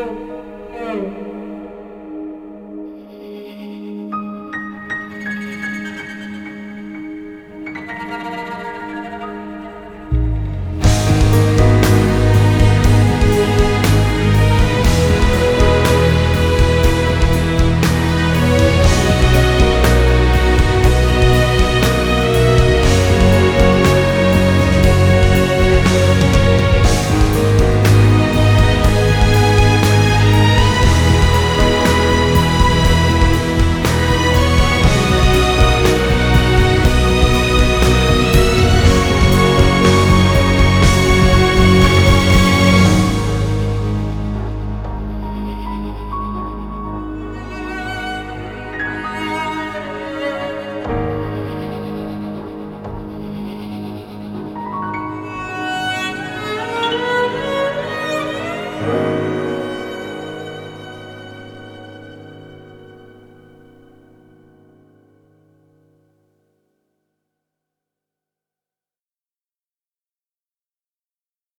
o Thank you.